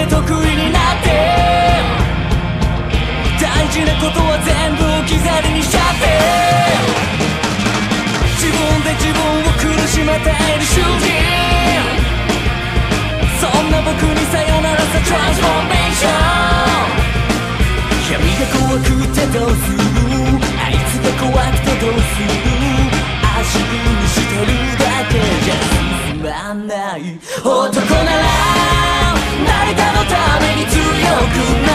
で得意になって大事なことは全部置き去りにしちゃって自分で自分を苦しめている囚人そんな僕にさよならさトランスフォーメーション闇が怖くてどうする？あいつが怖くてどうする？足踏みしてるだけじゃ進まない。男のな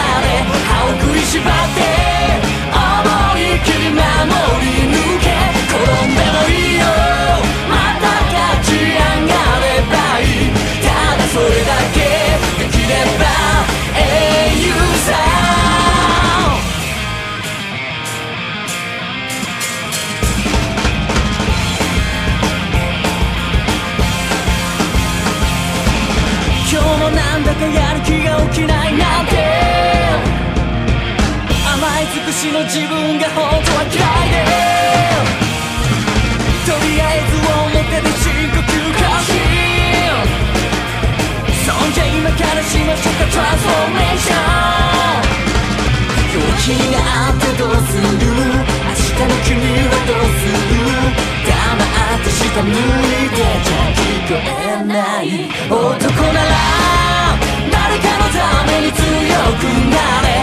なんだかやる気が起きないなんて。甘い尽くしの自分が本当は嫌いで。とりあえず表で深呼吸過信そんじ。ゃ今からしましょうかトランスフォーメーション陽気があってどうする？明日の君はどうする？黙って下向いてじゃ聞こえない。男ならくなれ